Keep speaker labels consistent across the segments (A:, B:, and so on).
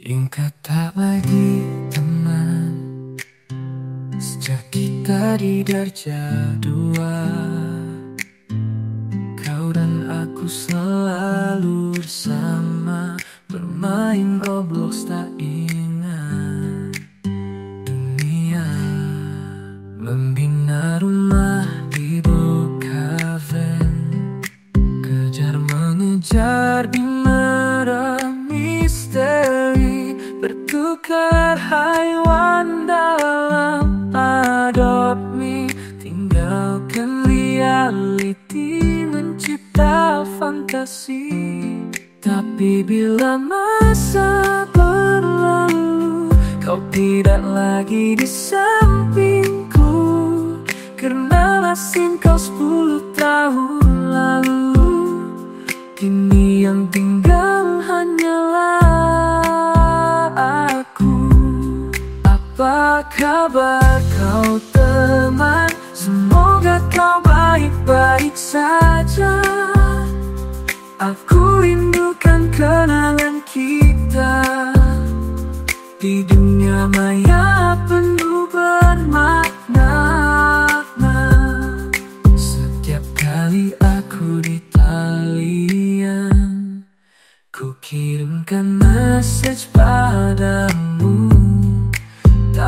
A: Ingat tak lagi teman Sejak kita di darjah dua. Kau dan aku selalu bersama Bermain Roblox tak ingat. Dunia Membina rumah di Brookhaven Kejar mengejar di Bertukar haiwan dalam adopt me. Tinggalkan reality mencipta fantasi. Tapi bila masa berlalu Kau tidak lagi di sampingku. Karena masih kau sepuluh tahun lalu. Kini yang tinggal Kabar kau teman? Semoga kau baik-baik saja. Aku rindukan kenangan kita. Di dunia maya penuh bermakna. Setiap kali aku di talian Ku kirimkan message padamu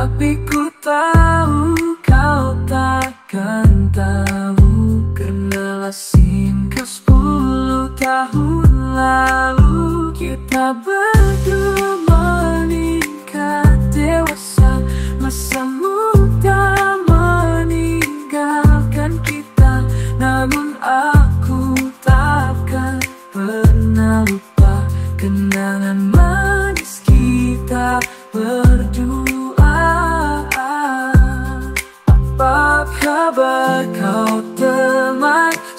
A: Tapi ku tahu kau takkan tahu Karena lasing ke sepuluh tahun lalu Kita berdua meningkat dewasa Masa muda meninggalkan kita Namun aku takkan pernah lupa Kenangan manis kita berdua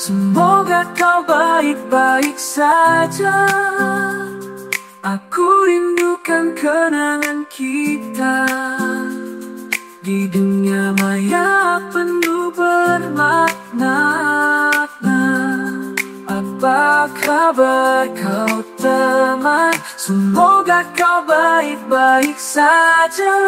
A: Semoga kau baik-baik saja. Aku rindukan kenangan kita. Di dunia maya penuh bermakna. Apa kabar kau teman? Semoga kau baik-baik saja